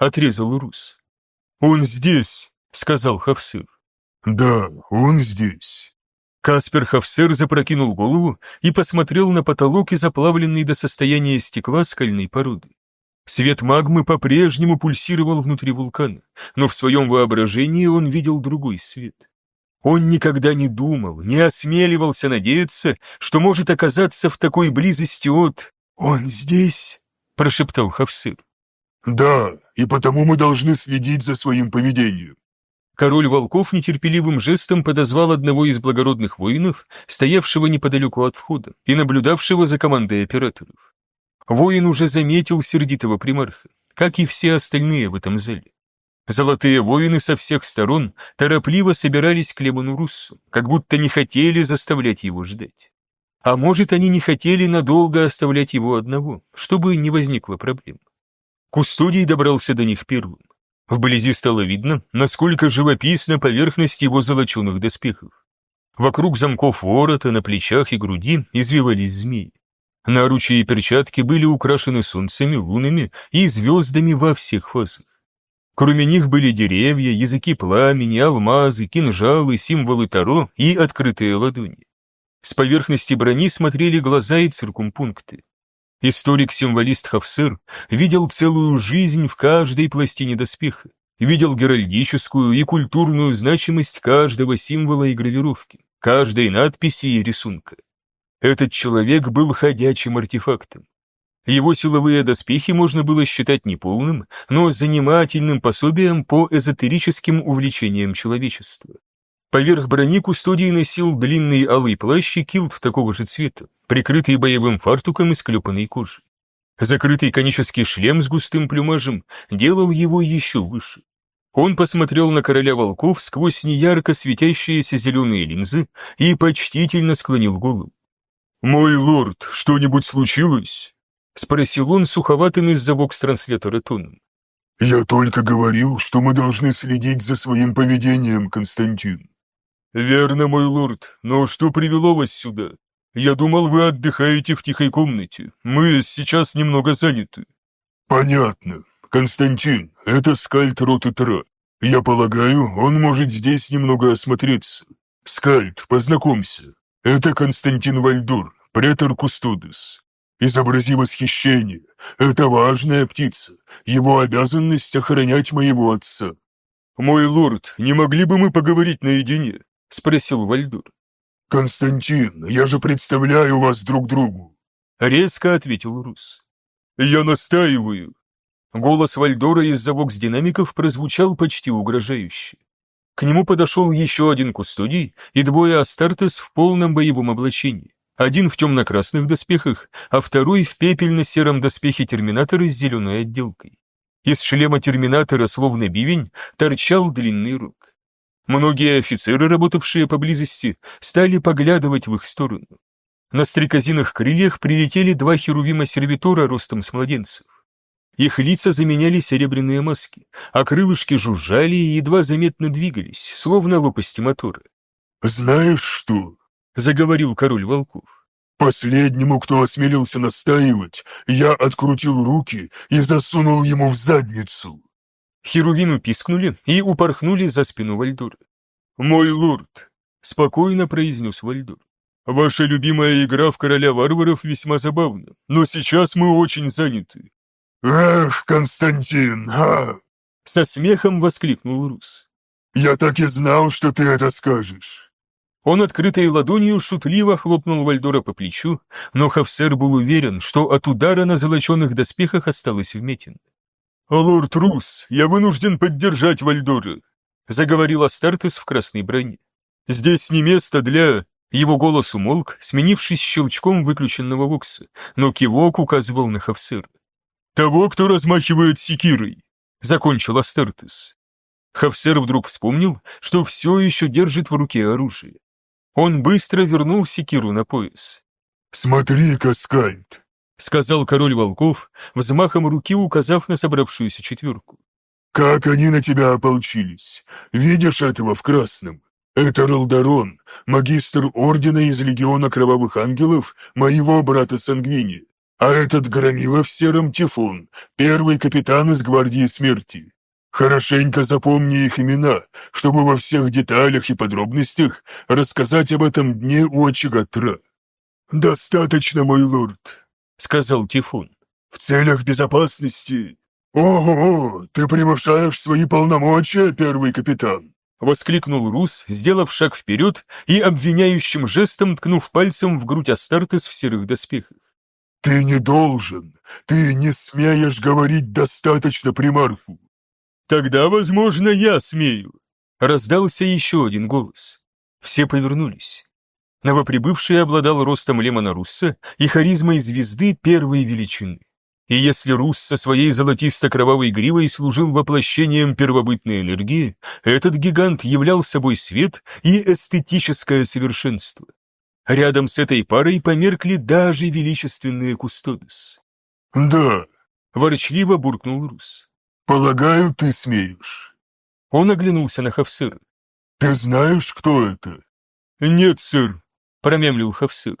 отрезал Рус. «Он здесь», — сказал Хавсыр. «Да, он здесь». Каспер Хавсер запрокинул голову и посмотрел на потолок из оплавленной до состояния стекла скальной породы. Свет магмы по-прежнему пульсировал внутри вулкана, но в своем воображении он видел другой свет. Он никогда не думал, не осмеливался надеяться, что может оказаться в такой близости от... «Он здесь?» — прошептал Хавсыр. «Да, и потому мы должны следить за своим поведением». Король волков нетерпеливым жестом подозвал одного из благородных воинов, стоявшего неподалеку от входа и наблюдавшего за командой операторов. Воин уже заметил сердитого примарха, как и все остальные в этом зале. Золотые воины со всех сторон торопливо собирались к Лемону Руссу, как будто не хотели заставлять его ждать. А может, они не хотели надолго оставлять его одного, чтобы не возникло проблем. Кустодий добрался до них первым. Вблизи стало видно, насколько живописна поверхность его золоченых доспехов. Вокруг замков ворота, на плечах и груди извивались змеи. Наручи и перчатки были украшены солнцами, лунами и звездами во всех фазах. Кроме них были деревья, языки пламени, алмазы, кинжалы, символы Таро и открытые ладони. С поверхности брони смотрели глаза и циркумпункты. Историк-символист Хавсер видел целую жизнь в каждой пластине доспеха, видел геральдическую и культурную значимость каждого символа и гравировки, каждой надписи и рисунка. Этот человек был ходячим артефактом. Его силовые доспехи можно было считать неполным, но занимательным пособием по эзотерическим увлечениям человечества. Поверх брони кустодий носил длинный алый плащ и килт такого же цвета, прикрытый боевым фартуком из клепанной кожи. Закрытый конический шлем с густым плюмажем делал его еще выше. Он посмотрел на короля волков сквозь неярко светящиеся зеленые линзы и почтительно склонил голову. «Мой лорд, что-нибудь случилось?» — спросил он суховатым из-за вокс-транслятора тоном. «Я только говорил, что мы должны следить за своим поведением, Константин». «Верно, мой лорд, но что привело вас сюда? Я думал, вы отдыхаете в тихой комнате. Мы сейчас немного заняты». «Понятно. Константин, это скальд роты Тра. Я полагаю, он может здесь немного осмотреться. Скальд, познакомься. Это Константин Вальдур, претор Кустудес. Изобрази восхищение. Это важная птица. Его обязанность охранять моего отца». «Мой лорд, не могли бы мы поговорить наедине?» — спросил Вальдур. «Константин, я же представляю вас друг другу!» Резко ответил Рус. «Я настаиваю!» Голос Вальдора из-за вокс-динамиков прозвучал почти угрожающе. К нему подошел еще один кустодий и двое Астартес в полном боевом облачении. Один в темно-красных доспехах, а второй в пепельно-сером доспехе терминатора с зеленой отделкой. Из шлема терминатора, словно бивень, торчал длинный рук. Многие офицеры, работавшие поблизости, стали поглядывать в их сторону. На стрекозиных крыльях прилетели два херувима-сервитора ростом с младенцев. Их лица заменяли серебряные маски, а крылышки жужжали и едва заметно двигались, словно лопасти мотора. «Знаешь что?» — заговорил король волков. «Последнему, кто осмелился настаивать, я открутил руки и засунул ему в задницу». Херувимы пискнули и упорхнули за спину Вальдура. «Мой лорд», — спокойно произнес Вальдур, — «ваша любимая игра в короля варваров весьма забавна, но сейчас мы очень заняты». «Эх, Константин, а!» — со смехом воскликнул Рус. «Я так и знал, что ты это скажешь». Он открытой ладонью шутливо хлопнул Вальдора по плечу, но Хавсер был уверен, что от удара на золоченых доспехах осталось вметин. «Лорд Рус, я вынужден поддержать Вальдора», — заговорил Астартес в красной броне. «Здесь не место для...» Его голос умолк, сменившись щелчком выключенного вокса, но кивок указывал на Хавсера. «Того, кто размахивает секирой», — закончил Астартес. Хавсер вдруг вспомнил, что все еще держит в руке оружие. Он быстро вернул секиру на пояс. «Смотри, Каскальд!» — сказал король волков, взмахом руки указав на собравшуюся четверку. «Как они на тебя ополчились! Видишь этого в красном? Это Ралдарон, магистр ордена из легиона кровавых ангелов, моего брата Сангвини. А этот громила в сером тифон, первый капитан из гвардии смерти. Хорошенько запомни их имена, чтобы во всех деталях и подробностях рассказать об этом дне у очага Тра. «Достаточно, мой лорд», — сказал Тифон. «В целях безопасности...» «Ого, ты превышаешь свои полномочия, первый капитан!» — воскликнул Рус, сделав шаг вперед и обвиняющим жестом ткнув пальцем в грудь Астартес в серых доспехах. «Ты не должен! Ты не смеешь говорить достаточно примарху!» «Тогда, возможно, я смею!» Раздался еще один голос. Все повернулись. Новоприбывший обладал ростом Лемона Русса и харизмой звезды первой величины. И если Рус со своей золотисто-кровавой гривой служил воплощением первобытной энергии, этот гигант являл собой свет и эстетическое совершенство. Рядом с этой парой померкли даже величественные кустодес. «Да», — ворчливо буркнул Рус. «Полагаю, ты смеешь». Он оглянулся на Хавсыра. «Ты знаешь, кто это?» «Нет, сэр», — промямлил Хавсыр.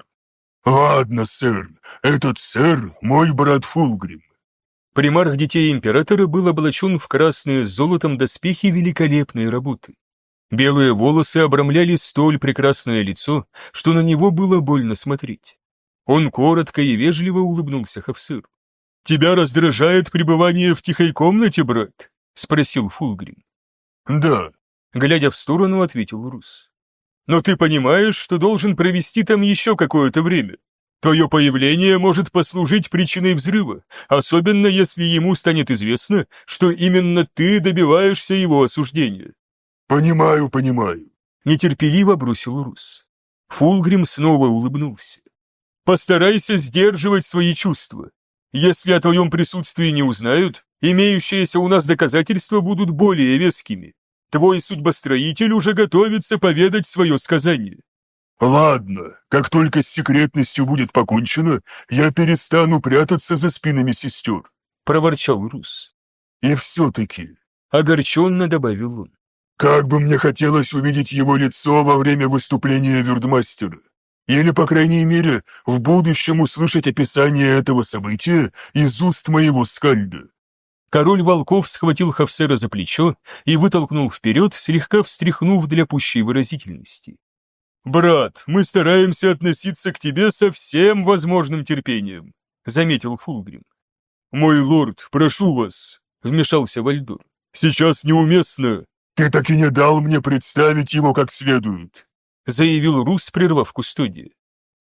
«Ладно, сэр, этот сэр — мой брат Фулгрим». Примарх детей императора был облачен в красные с золотом доспехи великолепной работы. Белые волосы обрамляли столь прекрасное лицо, что на него было больно смотреть. Он коротко и вежливо улыбнулся Хавсыру. «Тебя раздражает пребывание в тихой комнате, брат?» — спросил Фулгрим. «Да», — глядя в сторону, ответил Рус. Но ты понимаешь, что должен провести там еще какое-то время. Твое появление может послужить причиной взрыва, особенно если ему станет известно, что именно ты добиваешься его осуждения». «Понимаю, понимаю», — нетерпеливо бросил Рус. Фулгрим снова улыбнулся. «Постарайся сдерживать свои чувства. Если о твоем присутствии не узнают, имеющиеся у нас доказательства будут более вескими. Твой судьбостроитель уже готовится поведать свое сказание». «Ладно, как только с секретностью будет покончено, я перестану прятаться за спинами сестер», — проворчал Рус. «И все-таки», — огорченно добавил он, «как бы мне хотелось увидеть его лицо во время выступления Вюрдмастера. Или, по крайней мере, в будущем услышать описание этого события из уст моего скальда. Король волков схватил Хавсера за плечо и вытолкнул вперед, слегка встряхнув для пущей выразительности. «Брат, мы стараемся относиться к тебе со всем возможным терпением», — заметил Фулгрим. «Мой лорд, прошу вас», — вмешался Вальдор. «Сейчас неуместно». «Ты так и не дал мне представить его как следует», — заявил Рус, прервав кустодия.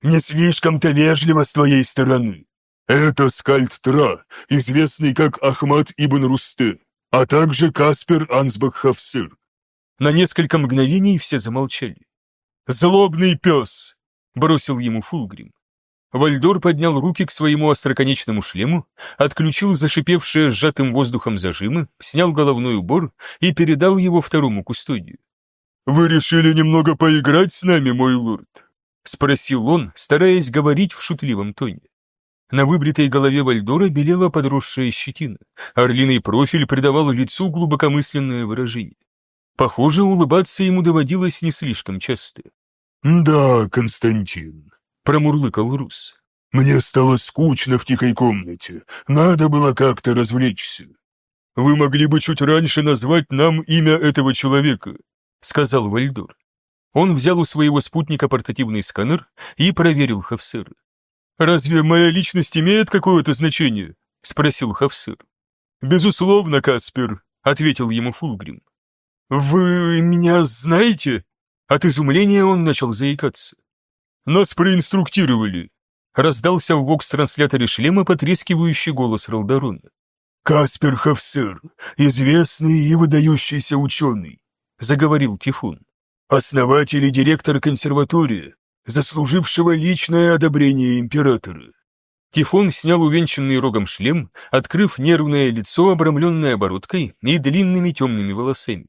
«Не слишком-то вежливо с твоей стороны. Это Скальд-Тра, известный как Ахмад ибн Русте, а также Каспер Ансбах-Хавсыр. На несколько мгновений все замолчали. «Злобный пес!» — бросил ему Фулгрим. Вальдор поднял руки к своему остроконечному шлему, отключил зашипевшие сжатым воздухом зажимы, снял головной убор и передал его второму кустодию. «Вы решили немного поиграть с нами, мой лорд?» — спросил он, стараясь говорить в шутливом тоне. На выбритой голове Вальдора белела подросшая щетина. Орлиный профиль придавал лицу глубокомысленное выражение. Похоже, улыбаться ему доводилось не слишком часто. «Да, Константин», — промурлыкал Рус. «Мне стало скучно в тихой комнате. Надо было как-то развлечься». «Вы могли бы чуть раньше назвать нам имя этого человека», — сказал Вальдор. Он взял у своего спутника портативный сканер и проверил Хавсера. «Разве моя личность имеет какое-то значение?» — спросил Хавсыр. «Безусловно, Каспер», — ответил ему Фулгрим. «Вы меня знаете?» От изумления он начал заикаться. «Нас проинструктировали», — раздался в вокс-трансляторе шлема потрескивающий голос Ралдарона. «Каспер Хавсыр, известный и выдающийся ученый», — заговорил Тифун. «Основатель и директор консерватории, заслужившего личное одобрение императора. Тифон снял увенчанный рогом шлем, открыв нервное лицо, обрамленное оборудкой и длинными темными волосами.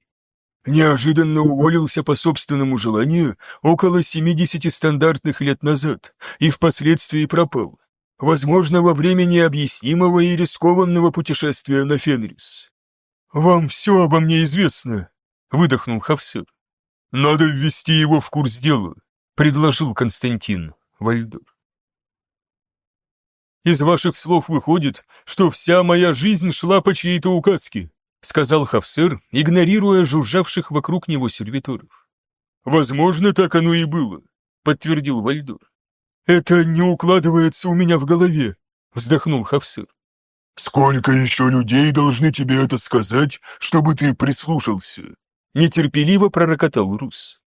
Неожиданно уволился по собственному желанию около 70 стандартных лет назад и впоследствии пропал. Возможно, во время необъяснимого и рискованного путешествия на Фенрис. «Вам все обо мне известно», — выдохнул Хавсер. «Надо ввести его в курс дела», предложил Константин Вальдор. Из ваших слов выходит, что вся моя жизнь шла по чьей-то указке, сказал Хавсер, игнорируя жужжавших вокруг него сервиторов. Возможно, так оно и было, подтвердил Вальдор. Это не укладывается у меня в голове, вздохнул Хавсер. «Сколько еще людей должны тебе это сказать, чтобы ты прислушался?» Нетерпеливо пророкотал Рус.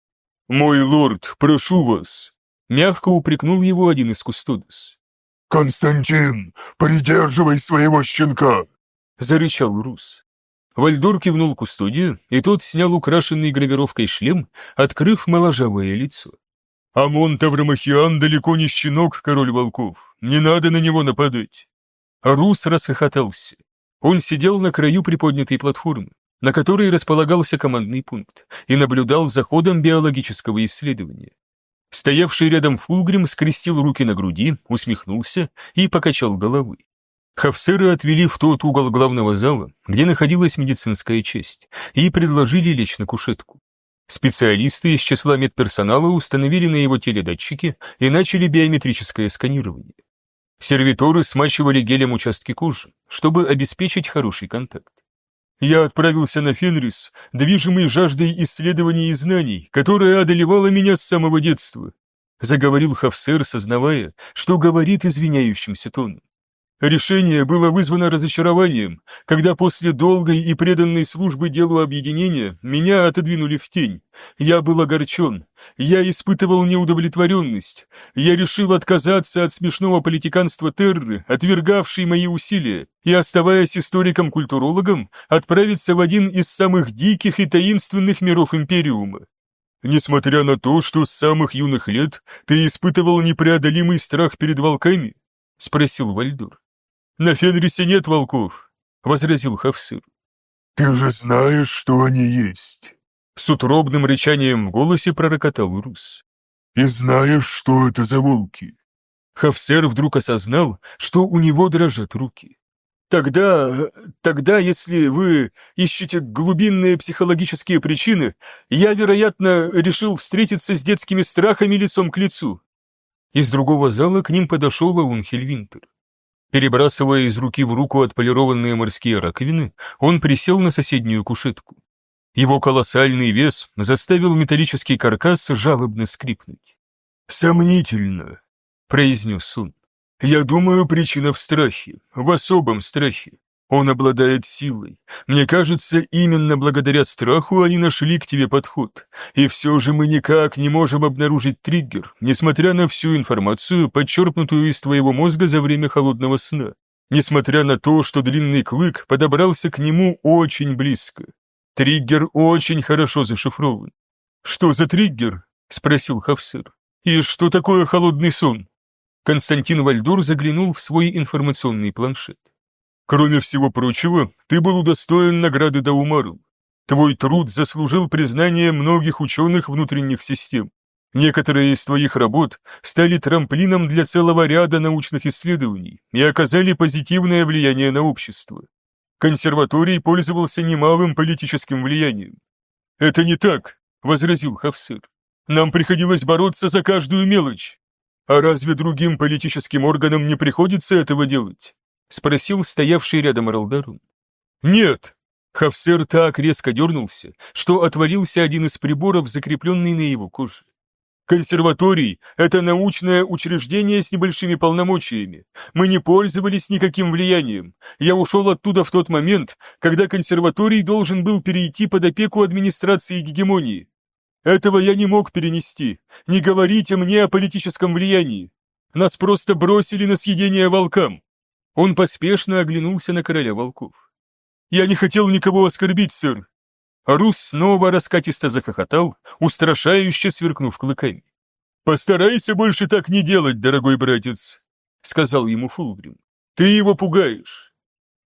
«Мой лорд, прошу вас!» Мягко упрекнул его один из кустодос. «Константин, придерживай своего щенка!» Зарычал Рус. Вальдор кивнул кустодию, и тот снял украшенный гравировкой шлем, открыв моложавое лицо. «Амон Таврамахиан далеко не щенок, король волков. Не надо на него нападать. Рус расхохотался. Он сидел на краю приподнятой платформы, на которой располагался командный пункт, и наблюдал за ходом биологического исследования. Стоявший рядом Фулгрим скрестил руки на груди, усмехнулся и покачал головой. Хафсеры отвели в тот угол главного зала, где находилась медицинская часть, и предложили лечь на кушетку. Специалисты из числа медперсонала установили на его теле датчики и начали биометрическое сканирование. Сервиторы смачивали гелем участки кожи, чтобы обеспечить хороший контакт. Я отправился на Фенрис, движимый жаждой исследований и знаний, которая одолевала меня с самого детства, заговорил Хафсер, сознавая, что говорит извиняющимся тоном. Решение было вызвано разочарованием, когда после долгой и преданной службы делу объединения меня отодвинули в тень. Я был огорчен, я испытывал неудовлетворенность, я решил отказаться от смешного политиканства Терры, отвергавшей мои усилия, и, оставаясь историком-культурологом, отправиться в один из самых диких и таинственных миров Империума. Несмотря на то, что с самых юных лет ты испытывал непреодолимый страх перед волками, — спросил Вальдур. «На Фенрисе нет волков», — возразил Хавсыр. «Ты же знаешь, что они есть», — с утробным рычанием в голосе пророкотал Рус. «И знаешь, что это за волки?» Хавсер вдруг осознал, что у него дрожат руки. «Тогда, тогда, если вы ищете глубинные психологические причины, я, вероятно, решил встретиться с детскими страхами лицом к лицу». Из другого зала к ним подошел Аунхель Винтер. Перебрасывая из руки в руку отполированные морские раковины, он присел на соседнюю кушетку. Его колоссальный вес заставил металлический каркас жалобно скрипнуть. «Сомнительно», — произнес он. «Я думаю, причина в страхе, в особом страхе. Он обладает силой. Мне кажется, именно благодаря страху они нашли к тебе подход. И все же мы никак не можем обнаружить триггер, несмотря на всю информацию, подчеркнутую из твоего мозга за время холодного сна. Несмотря на то, что длинный клык подобрался к нему очень близко. Триггер очень хорошо зашифрован. «Что за триггер?» — спросил Хавсер. «И что такое холодный сон?» Константин Вальдур заглянул в свой информационный планшет. Кроме всего прочего, ты был удостоен награды Даумару. Твой труд заслужил признание многих ученых внутренних систем. Некоторые из твоих работ стали трамплином для целого ряда научных исследований и оказали позитивное влияние на общество. Консерваторий пользовался немалым политическим влиянием. «Это не так», — возразил Хавсыр. «Нам приходилось бороться за каждую мелочь. А разве другим политическим органам не приходится этого делать? Спросил стоявший рядом Ралдарун. «Нет!» Хавсер так резко дернулся, что отвалился один из приборов, закрепленный на его коже. Консерваторий – это научное учреждение с небольшими полномочиями. Мы не пользовались никаким влиянием. Я ушел оттуда в тот момент, когда консерваторий должен был перейти под опеку администрации гегемонии. Этого я не мог перенести. Не говорите мне о политическом влиянии. Нас просто бросили на съедение волкам. Он поспешно оглянулся на короля волков. «Я не хотел никого оскорбить, сэр!» Рус снова раскатисто захохотал, устрашающе сверкнув клыками. «Постарайся больше так не делать, дорогой братец», — сказал ему Фулгрим. «Ты его пугаешь».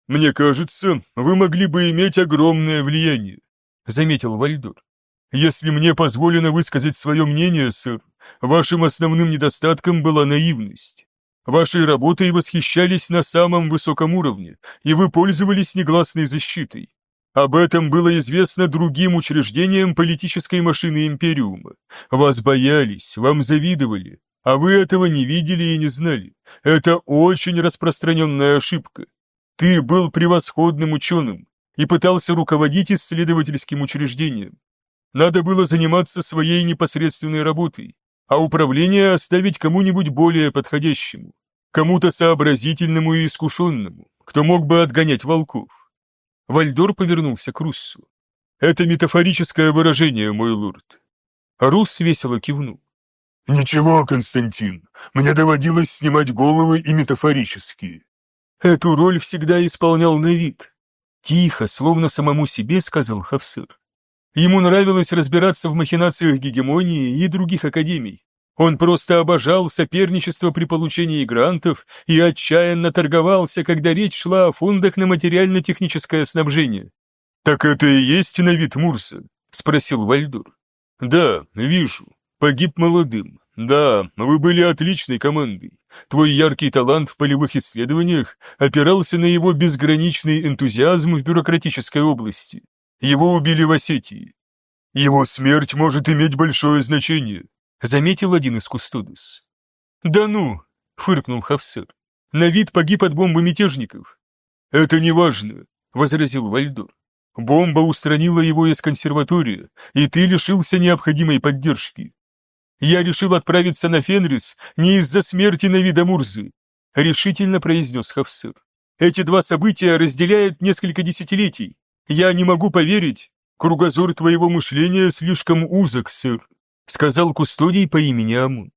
«Мне кажется, вы могли бы иметь огромное влияние», — заметил Вальдор. «Если мне позволено высказать свое мнение, сэр, вашим основным недостатком была наивность. Вашей работой восхищались на самом высоком уровне, и вы пользовались негласной защитой. Об этом было известно другим учреждениям политической машины Империума. Вас боялись, вам завидовали. А вы этого не видели и не знали. Это очень распространенная ошибка. Ты был превосходным ученым и пытался руководить исследовательским учреждением. Надо было заниматься своей непосредственной работой, а управление оставить кому-нибудь более подходящему, кому-то сообразительному и искушенному, кто мог бы отгонять волков. Вальдор повернулся к Руссу. «Это метафорическое выражение, мой лорд». Рус весело кивнул. «Ничего, Константин, мне доводилось снимать головы и метафорические». Эту роль всегда исполнял на вид. Тихо, словно самому себе, сказал Хавсыр. Ему нравилось разбираться в махинациях гегемонии и других академий. Он просто обожал соперничество при получении грантов и отчаянно торговался, когда речь шла о фондах на материально-техническое снабжение. «Так это и есть на вид Мурса?» — спросил Вальдур. «Да, вижу. Погиб молодым. Да, вы были отличной командой. Твой яркий талант в полевых исследованиях опирался на его безграничный энтузиазм в бюрократической области. Его убили в Осетии. Его смерть может иметь большое значение, заметил один из кустодес. Да ну, фыркнул Хавсер. На вид погиб от бомбы мятежников. Это не важно, возразил Вальдор. Бомба устранила его из консерватории, и ты лишился необходимой поддержки. Я решил отправиться на Фенрис не из-за смерти Навида Мурзы, решительно произнес Хавсер. Эти два события разделяют несколько десятилетий. «Я не могу поверить. Кругозор твоего мышления слишком узок, сэр», сказал кустодий по имени Амун.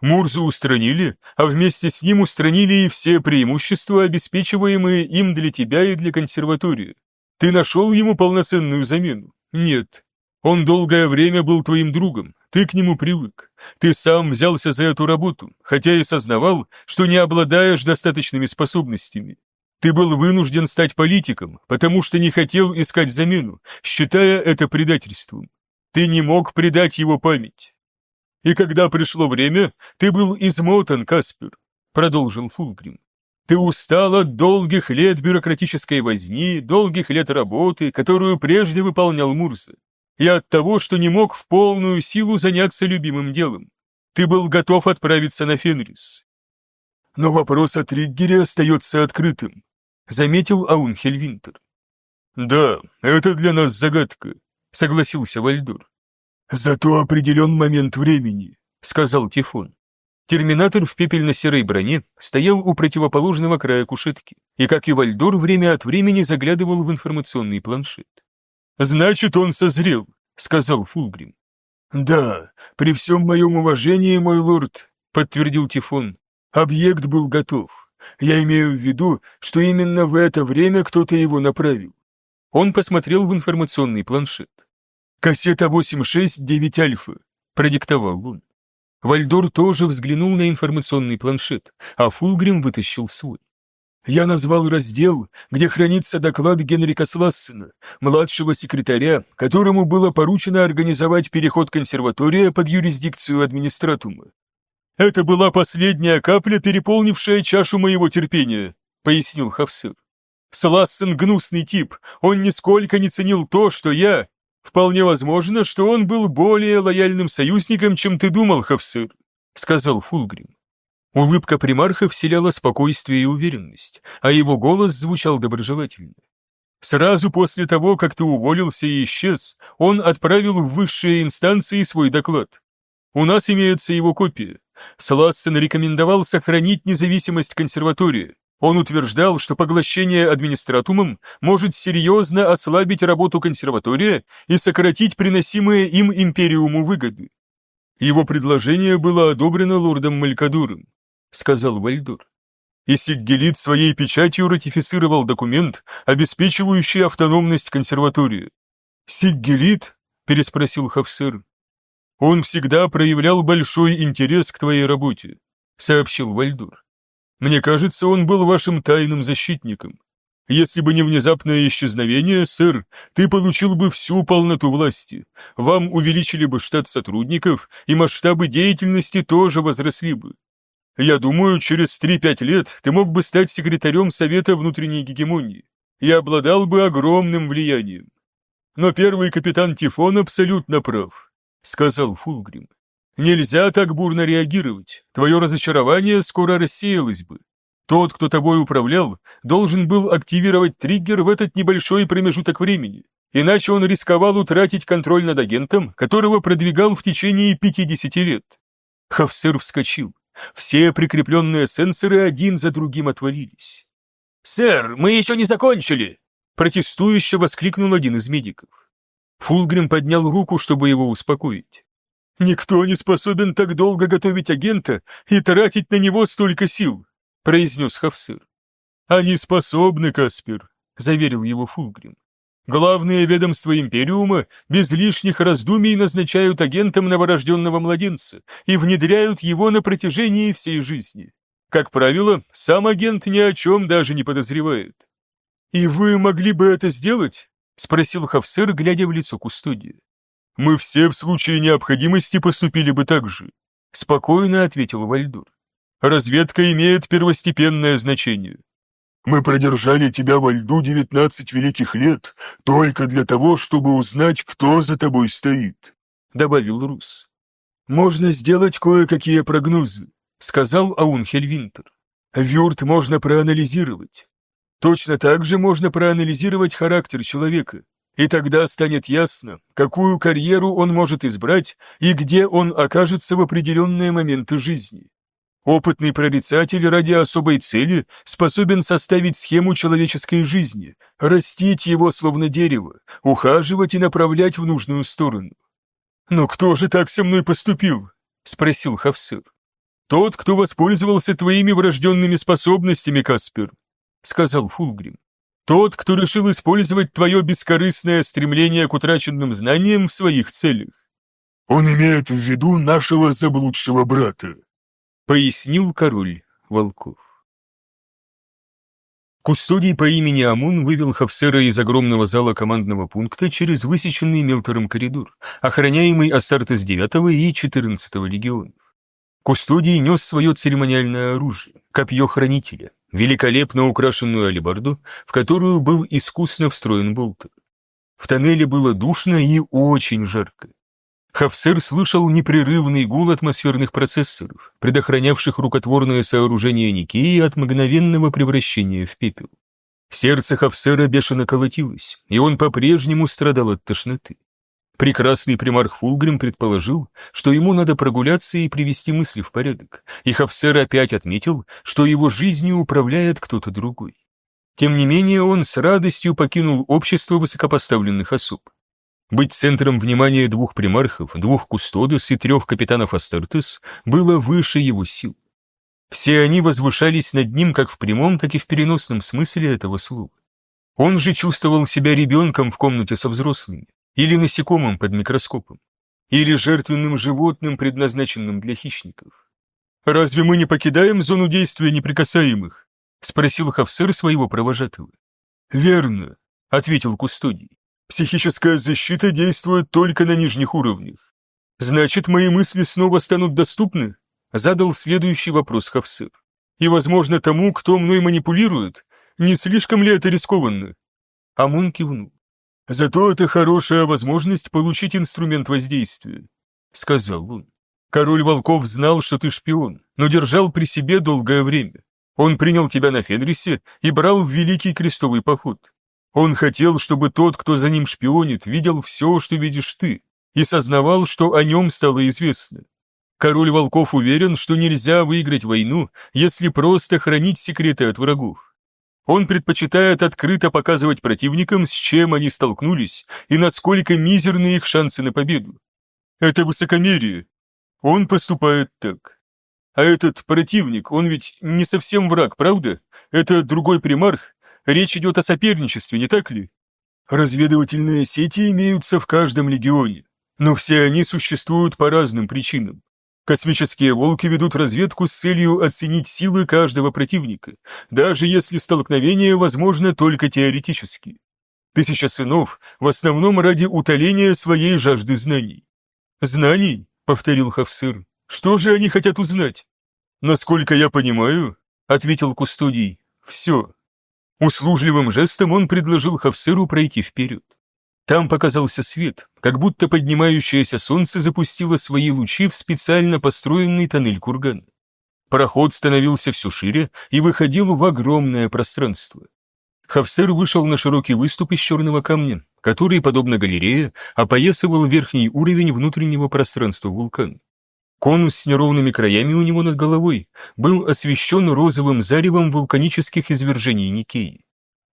Мурзу устранили, а вместе с ним устранили и все преимущества, обеспечиваемые им для тебя и для консерватории. Ты нашел ему полноценную замену? Нет. Он долгое время был твоим другом, ты к нему привык. Ты сам взялся за эту работу, хотя и сознавал, что не обладаешь достаточными способностями. Ты был вынужден стать политиком, потому что не хотел искать замену, считая это предательством. Ты не мог предать его память. И когда пришло время, ты был измотан, Каспер, продолжил Фулгрим. Ты устал от долгих лет бюрократической возни, долгих лет работы, которую прежде выполнял Мурза, и от того, что не мог в полную силу заняться любимым делом. Ты был готов отправиться на Фенрис. Но вопрос о триггере остается открытым заметил Аунхель Винтер. «Да, это для нас загадка», — согласился Вальдур. «Зато определен момент времени», — сказал Тифон. Терминатор в пепельно-серой броне стоял у противоположного края кушетки, и, как и Вальдор, время от времени заглядывал в информационный планшет. «Значит, он созрел», — сказал Фулгрим. «Да, при всем моем уважении, мой лорд», — подтвердил Тифон, — «объект был готов. Я имею в виду, что именно в это время кто-то его направил. Он посмотрел в информационный планшет. «Кассета 869 Альфа», — продиктовал он. Вальдор тоже взглянул на информационный планшет, а Фулгрим вытащил свой. Я назвал раздел, где хранится доклад Генрика Слассена, младшего секретаря, которому было поручено организовать переход консерватория под юрисдикцию администратума. «Это была последняя капля, переполнившая чашу моего терпения», — пояснил Хавсыр. «Слассен гнусный тип, он нисколько не ценил то, что я... Вполне возможно, что он был более лояльным союзником, чем ты думал, Хавсыр», — сказал Фулгрим. Улыбка примарха вселяла спокойствие и уверенность, а его голос звучал доброжелательно. Сразу после того, как ты уволился и исчез, он отправил в высшие инстанции свой доклад. У нас имеется его копия. Слассен рекомендовал сохранить независимость консерватории. Он утверждал, что поглощение администратумом может серьезно ослабить работу консерватория и сократить приносимые им империуму выгоды. Его предложение было одобрено лордом Малькадуром, сказал Вальдор. И Сиггелит своей печатью ратифицировал документ, обеспечивающий автономность консерватории. «Сиггелит?» – переспросил Хавсер. «Он всегда проявлял большой интерес к твоей работе», — сообщил Вальдур. «Мне кажется, он был вашим тайным защитником. Если бы не внезапное исчезновение, сэр, ты получил бы всю полноту власти. Вам увеличили бы штат сотрудников, и масштабы деятельности тоже возросли бы. Я думаю, через 3-5 лет ты мог бы стать секретарем Совета внутренней гегемонии и обладал бы огромным влиянием. Но первый капитан Тифон абсолютно прав. — сказал Фулгрим. Нельзя так бурно реагировать, твое разочарование скоро рассеялось бы. Тот, кто тобой управлял, должен был активировать триггер в этот небольшой промежуток времени, иначе он рисковал утратить контроль над агентом, которого продвигал в течение 50 лет. Хафсер вскочил. Все прикрепленные сенсоры один за другим отвалились. «Сэр, мы еще не закончили!» Протестующе воскликнул один из медиков. Фулгрим поднял руку, чтобы его успокоить. «Никто не способен так долго готовить агента и тратить на него столько сил», — произнес Хафсыр. «Они способны, Каспер», — заверил его Фулгрим. «Главные ведомства Империума без лишних раздумий назначают агентом новорожденного младенца и внедряют его на протяжении всей жизни. Как правило, сам агент ни о чем даже не подозревает». «И вы могли бы это сделать?» — спросил Хафсер, глядя в лицо кустодия. «Мы все в случае необходимости поступили бы так же», — спокойно ответил Вальдур. «Разведка имеет первостепенное значение». «Мы продержали тебя во льду девятнадцать великих лет только для того, чтобы узнать, кто за тобой стоит», — добавил Рус. «Можно сделать кое-какие прогнозы», — сказал Аунхель Винтер. «Вюрт можно проанализировать. Точно так же можно проанализировать характер человека, и тогда станет ясно, какую карьеру он может избрать и где он окажется в определенные моменты жизни. Опытный прорицатель ради особой цели способен составить схему человеческой жизни, растить его словно дерево, ухаживать и направлять в нужную сторону. «Но кто же так со мной поступил?» — спросил Хавсыр. «Тот, кто воспользовался твоими врожденными способностями, Каспер», — сказал Фулгрим. Тот, кто решил использовать твое бескорыстное стремление к утраченным знаниям в своих целях. Он имеет в виду нашего заблудшего брата, пояснил король волков. Кустодий по имени Амун вывел Хафсера из огромного зала командного пункта через высеченный Мелтором коридор, охраняемый Астартес 9 и 14 легионов. Кустодий нес свое церемониальное оружие, копье хранителя, великолепно украшенную алебарду, в которую был искусно встроен болтер. В тоннеле было душно и очень жарко. Хафсер слышал непрерывный гул атмосферных процессоров, предохранявших рукотворное сооружение Никеи от мгновенного превращения в пепел. Сердце Хафсера бешено колотилось, и он по-прежнему страдал от тошноты. Прекрасный примарх Фулгрим предположил, что ему надо прогуляться и привести мысли в порядок, и Хафсер опять отметил, что его жизнью управляет кто-то другой. Тем не менее, он с радостью покинул общество высокопоставленных особ. Быть центром внимания двух примархов, двух кустодес и трех капитанов Астартес было выше его сил. Все они возвышались над ним как в прямом, так и в переносном смысле этого слова. Он же чувствовал себя ребенком в комнате со взрослыми, или насекомым под микроскопом, или жертвенным животным, предназначенным для хищников. «Разве мы не покидаем зону действия неприкасаемых?» — спросил Хавсер своего провожатого. «Верно», — ответил Кустодий. «Психическая защита действует только на нижних уровнях. Значит, мои мысли снова станут доступны?» — задал следующий вопрос Хавсер. «И, возможно, тому, кто мной манипулирует, не слишком ли это рискованно?» Амун кивнул. «Зато это хорошая возможность получить инструмент воздействия», — сказал он. «Король волков знал, что ты шпион, но держал при себе долгое время. Он принял тебя на Фенрисе и брал в Великий Крестовый поход. Он хотел, чтобы тот, кто за ним шпионит, видел все, что видишь ты, и сознавал, что о нем стало известно. Король волков уверен, что нельзя выиграть войну, если просто хранить секреты от врагов. Он предпочитает открыто показывать противникам, с чем они столкнулись и насколько мизерны их шансы на победу. Это высокомерие. Он поступает так. А этот противник, он ведь не совсем враг, правда? Это другой примарх. Речь идет о соперничестве, не так ли? Разведывательные сети имеются в каждом легионе, но все они существуют по разным причинам. Космические волки ведут разведку с целью оценить силы каждого противника, даже если столкновение возможно только теоретически. Тысяча сынов в основном ради утоления своей жажды знаний. «Знаний?» — повторил Хавсыр. «Что же они хотят узнать?» «Насколько я понимаю», — ответил Кустодий, — «все». Услужливым жестом он предложил Хавсыру пройти вперед. Там показался свет, как будто поднимающееся солнце запустило свои лучи в специально построенный тоннель кургана. Проход становился все шире и выходил в огромное пространство. Хавсер вышел на широкий выступ из черного камня, который, подобно галерее, опоясывал верхний уровень внутреннего пространства вулкана. Конус с неровными краями у него над головой был освещен розовым заревом вулканических извержений Никеи.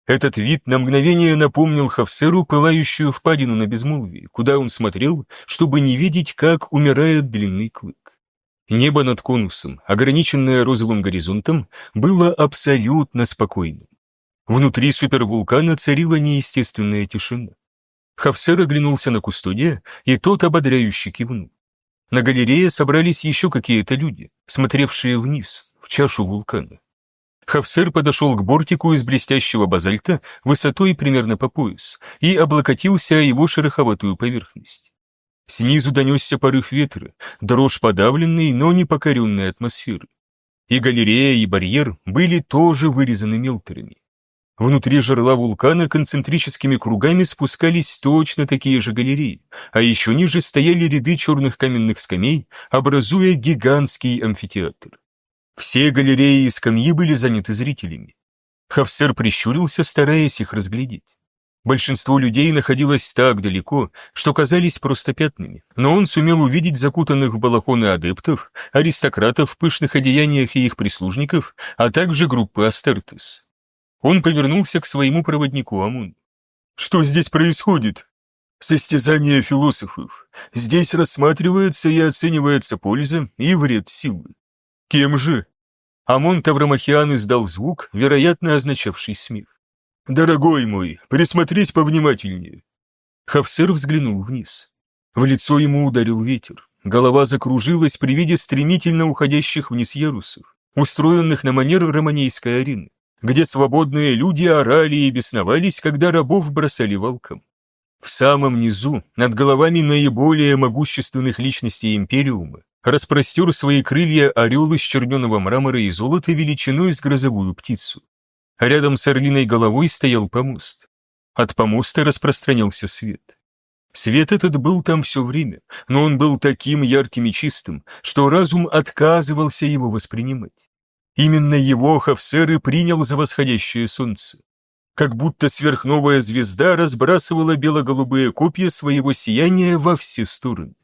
Этот вид на мгновение напомнил Хавсеру пылающую впадину на безмолвии, куда он смотрел, чтобы не видеть, как умирает длинный клык. Небо над конусом, ограниченное розовым горизонтом, было абсолютно спокойным. Внутри супервулкана царила неестественная тишина. Хавсер оглянулся на кустодия, и тот ободряюще кивнул. На галерее собрались еще какие-то люди, смотревшие вниз, в чашу вулкана. Хавсер подошел к бортику из блестящего базальта высотой примерно по пояс и облокотился о его шероховатую поверхность. Снизу донесся порыв ветра, дрожь подавленной, но не покоренной атмосферы. И галерея, и барьер были тоже вырезаны мелтерами. Внутри жерла вулкана концентрическими кругами спускались точно такие же галереи, а еще ниже стояли ряды черных каменных скамей, образуя гигантский амфитеатр. Все галереи и скамьи были заняты зрителями. Хавсер прищурился, стараясь их разглядеть. Большинство людей находилось так далеко, что казались просто пятнами, но он сумел увидеть закутанных в балахоны адептов, аристократов в пышных одеяниях и их прислужников, а также группы Астертес. Он повернулся к своему проводнику Амун. «Что здесь происходит?» «Состязание философов. Здесь рассматривается и оценивается польза и вред силы. Кем же? Амон Таврамахиан издал звук, вероятно, означавший смех. «Дорогой мой, присмотрись повнимательнее». Хавсер взглянул вниз. В лицо ему ударил ветер. Голова закружилась при виде стремительно уходящих вниз ярусов, устроенных на манер романейской арены, где свободные люди орали и бесновались, когда рабов бросали волкам. В самом низу, над головами наиболее могущественных личностей Империума, распростер свои крылья орел из черненого мрамора и золота величиной с грозовую птицу. Рядом с орлиной головой стоял помост. От помоста распространялся свет. Свет этот был там все время, но он был таким ярким и чистым, что разум отказывался его воспринимать. Именно его Хавсер и принял за восходящее солнце. Как будто сверхновая звезда разбрасывала бело-голубые копья своего сияния во все стороны.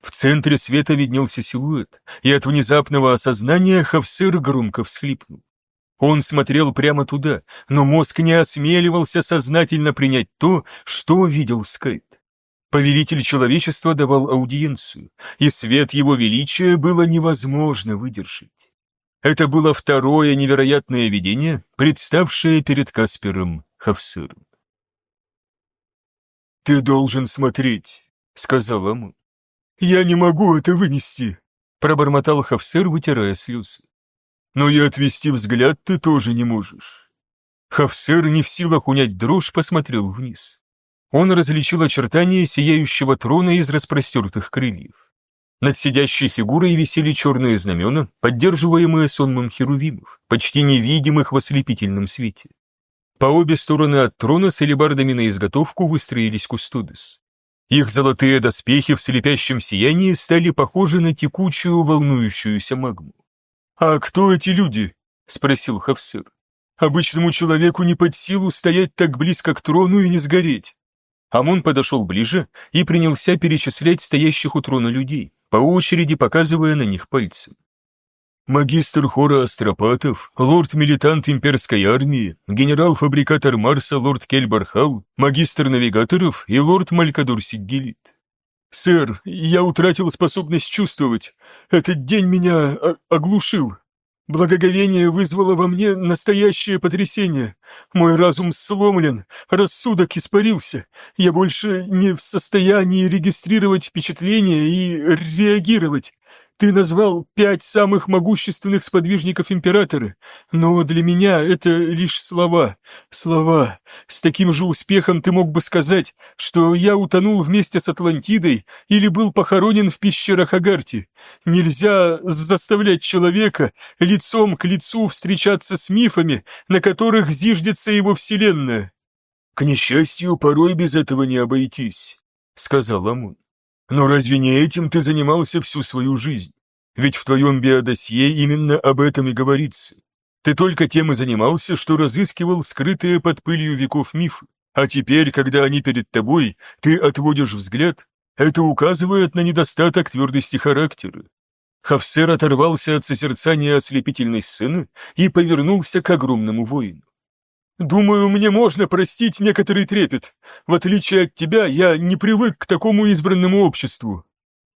В центре света виднелся силуэт, и от внезапного осознания Хавсыр громко всхлипнул. Он смотрел прямо туда, но мозг не осмеливался сознательно принять то, что видел Скайт. Повелитель человечества давал аудиенцию, и свет его величия было невозможно выдержать. Это было второе невероятное видение, представшее перед Каспером Хавсыром. «Ты должен смотреть», — сказал Амун. «Я не могу это вынести», — пробормотал Хавсер, вытирая слезы. «Но и отвести взгляд ты тоже не можешь». Хавсер, не в силах унять дрожь, посмотрел вниз. Он различил очертания сияющего трона из распростертых крыльев. Над сидящей фигурой висели черные знамена, поддерживаемые сонмом херувимов, почти невидимых в ослепительном свете. По обе стороны от трона с элебардами на изготовку выстроились кустодес. Их золотые доспехи в слепящем сиянии стали похожи на текучую, волнующуюся магму. «А кто эти люди?» — спросил Хавсыр. «Обычному человеку не под силу стоять так близко к трону и не сгореть». Амон подошел ближе и принялся перечислять стоящих у трона людей, по очереди показывая на них пальцем магистр хора астропатов, лорд-милитант имперской армии, генерал-фабрикатор Марса лорд Кельбархал, магистр навигаторов и лорд Малькадор Сиггелит. «Сэр, я утратил способность чувствовать. Этот день меня оглушил. Благоговение вызвало во мне настоящее потрясение. Мой разум сломлен, рассудок испарился. Я больше не в состоянии регистрировать впечатления и реагировать. Ты назвал пять самых могущественных сподвижников императора, но для меня это лишь слова. Слова. С таким же успехом ты мог бы сказать, что я утонул вместе с Атлантидой или был похоронен в пещерах Агарти. Нельзя заставлять человека лицом к лицу встречаться с мифами, на которых зиждется его вселенная. «К несчастью, порой без этого не обойтись», — сказал Амун. «Но разве не этим ты занимался всю свою жизнь? Ведь в твоем биодосье именно об этом и говорится. Ты только тем и занимался, что разыскивал скрытые под пылью веков мифы. А теперь, когда они перед тобой, ты отводишь взгляд. Это указывает на недостаток твердости характера. Хавсер оторвался от созерцания ослепительной сцены и повернулся к огромному воину. «Думаю, мне можно простить некоторый трепет. В отличие от тебя, я не привык к такому избранному обществу».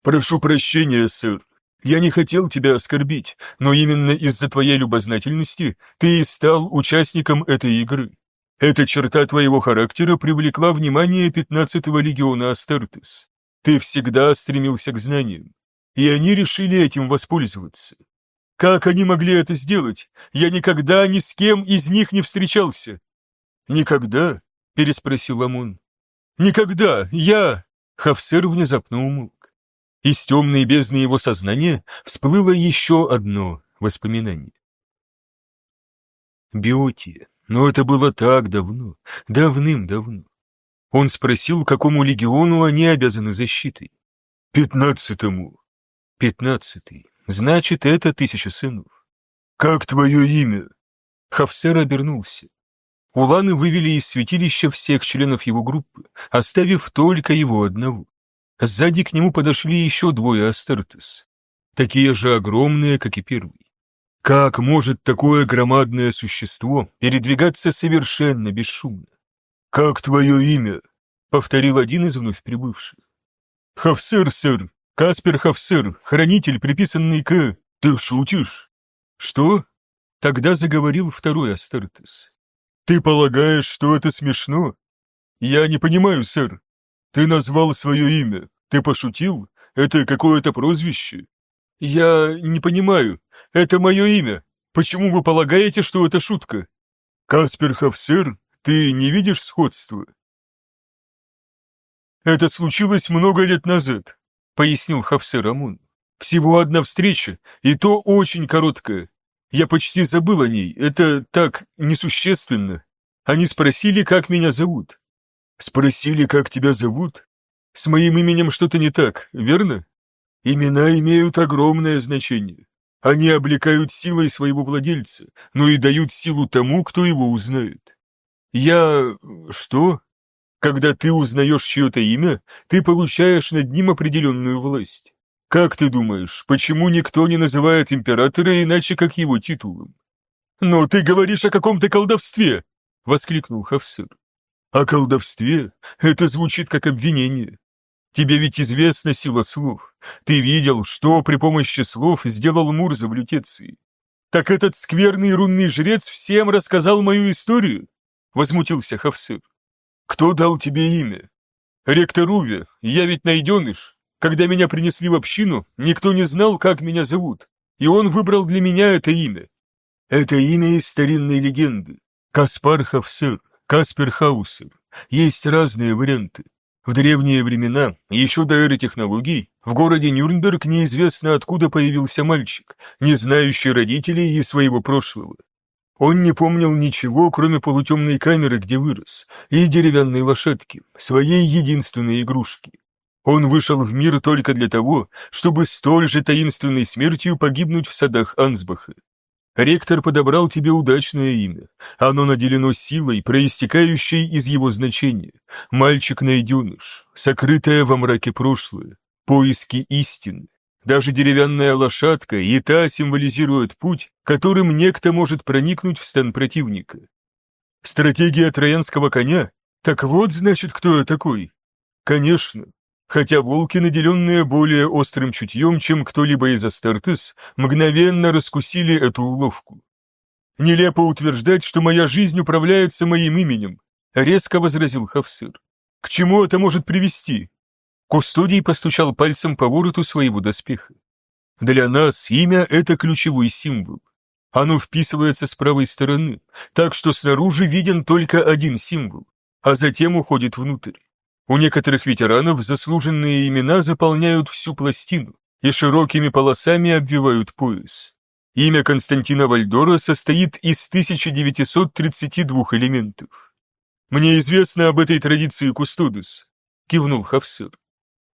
«Прошу прощения, сэр. Я не хотел тебя оскорбить, но именно из-за твоей любознательности ты и стал участником этой игры. Эта черта твоего характера привлекла внимание 15-го легиона Астартес. Ты всегда стремился к знаниям, и они решили этим воспользоваться. Как они могли это сделать? Я никогда ни с кем из них не встречался. Никогда? переспросил Амон. Никогда! Я... Хавсер внезапно умолк. Из темной бездны его сознания всплыло еще одно воспоминание. Биотия. Но это было так давно, давным-давно. Он спросил, какому легиону они обязаны защитой. «Пятнадцатому». «Пятнадцатый. Значит, это тысяча сынов». «Как твое имя?» Хавсер обернулся. Уланы вывели из святилища всех членов его группы, оставив только его одного. Сзади к нему подошли еще двое Астартес, такие же огромные, как и первый. Как может такое громадное существо передвигаться совершенно бесшумно? «Как твое имя?» — повторил один из вновь прибывших. «Хавсер, сэр! Каспер Хавсер, хранитель, приписанный к...» «Ты шутишь?» «Что?» Тогда заговорил второй Астартес. «Ты полагаешь, что это смешно?» «Я не понимаю, сэр. Ты назвал свое имя. Ты пошутил? Это какое-то прозвище?» «Я не понимаю. Это мое имя. Почему вы полагаете, что это шутка?» «Каспер Хавсер, ты не видишь сходства?» «Это случилось много лет назад», — пояснил Хавсер Амун. «Всего одна встреча, и то очень короткая. Я почти забыл о ней, это так несущественно. Они спросили, как меня зовут». «Спросили, как тебя зовут?» «С моим именем что-то не так, верно?» Имена имеют огромное значение. Они облекают силой своего владельца, но и дают силу тому, кто его узнает. Я... что? Когда ты узнаешь чье-то имя, ты получаешь над ним определенную власть. Как ты думаешь, почему никто не называет императора иначе, как его титулом? «Но ты говоришь о каком-то колдовстве!» — воскликнул Хавсыр. «О колдовстве? Это звучит как обвинение. Тебе ведь известна сила слов. Ты видел, что при помощи слов сделал Мурза в лютеции. Так этот скверный рунный жрец всем рассказал мою историю? Возмутился Хавсыр. Кто дал тебе имя? Ректор Уве, я ведь найденыш. Когда меня принесли в общину, никто не знал, как меня зовут, и он выбрал для меня это имя. Это имя из старинной легенды. Каспар Хавсыр, Каспер Хаусер. Есть разные варианты. В древние времена, еще до эры технологий, в городе Нюрнберг неизвестно откуда появился мальчик, не знающий родителей и своего прошлого. Он не помнил ничего, кроме полутемной камеры, где вырос, и деревянной лошадки, своей единственной игрушки. Он вышел в мир только для того, чтобы столь же таинственной смертью погибнуть в садах Ансбаха. Ректор подобрал тебе удачное имя. Оно наделено силой, проистекающей из его значения. Мальчик-найденыш, сокрытое во мраке прошлое, поиски истины. Даже деревянная лошадка и та символизирует путь, которым некто может проникнуть в стан противника. Стратегия троянского коня? Так вот, значит, кто я такой? Конечно, хотя волки, наделенные более острым чутьем, чем кто-либо из Астартес, мгновенно раскусили эту уловку. «Нелепо утверждать, что моя жизнь управляется моим именем», — резко возразил Хавсыр. «К чему это может привести?» Кустодий постучал пальцем по вороту своего доспеха. «Для нас имя — это ключевой символ. Оно вписывается с правой стороны, так что снаружи виден только один символ, а затем уходит внутрь. У некоторых ветеранов заслуженные имена заполняют всю пластину и широкими полосами обвивают пояс. Имя Константина Вальдора состоит из 1932 элементов. Мне известно об этой традиции Кустудес, кивнул Хавсыр.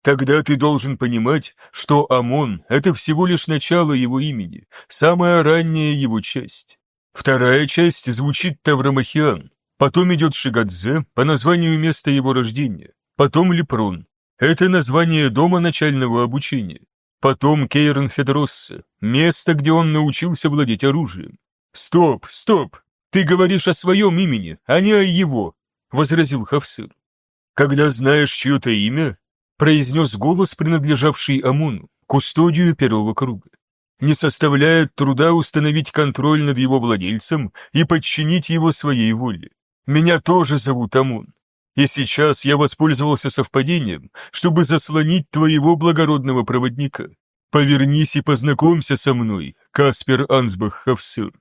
Тогда ты должен понимать, что Амон — это всего лишь начало его имени, самая ранняя его часть. Вторая часть звучит Таврамахиан, потом идет Шигадзе по названию места его рождения, потом Лепрон. Это название дома начального обучения. Потом Кейрон Хедросса, место, где он научился владеть оружием. «Стоп, стоп! Ты говоришь о своем имени, а не о его!» — возразил Хавсыр. «Когда знаешь чье-то имя, произнес голос, принадлежавший Амуну, кустодию первого круга. Не составляет труда установить контроль над его владельцем и подчинить его своей воле. Меня тоже зовут Амун. И сейчас я воспользовался совпадением, чтобы заслонить твоего благородного проводника. Повернись и познакомься со мной, Каспер Ансбах Хавсыр.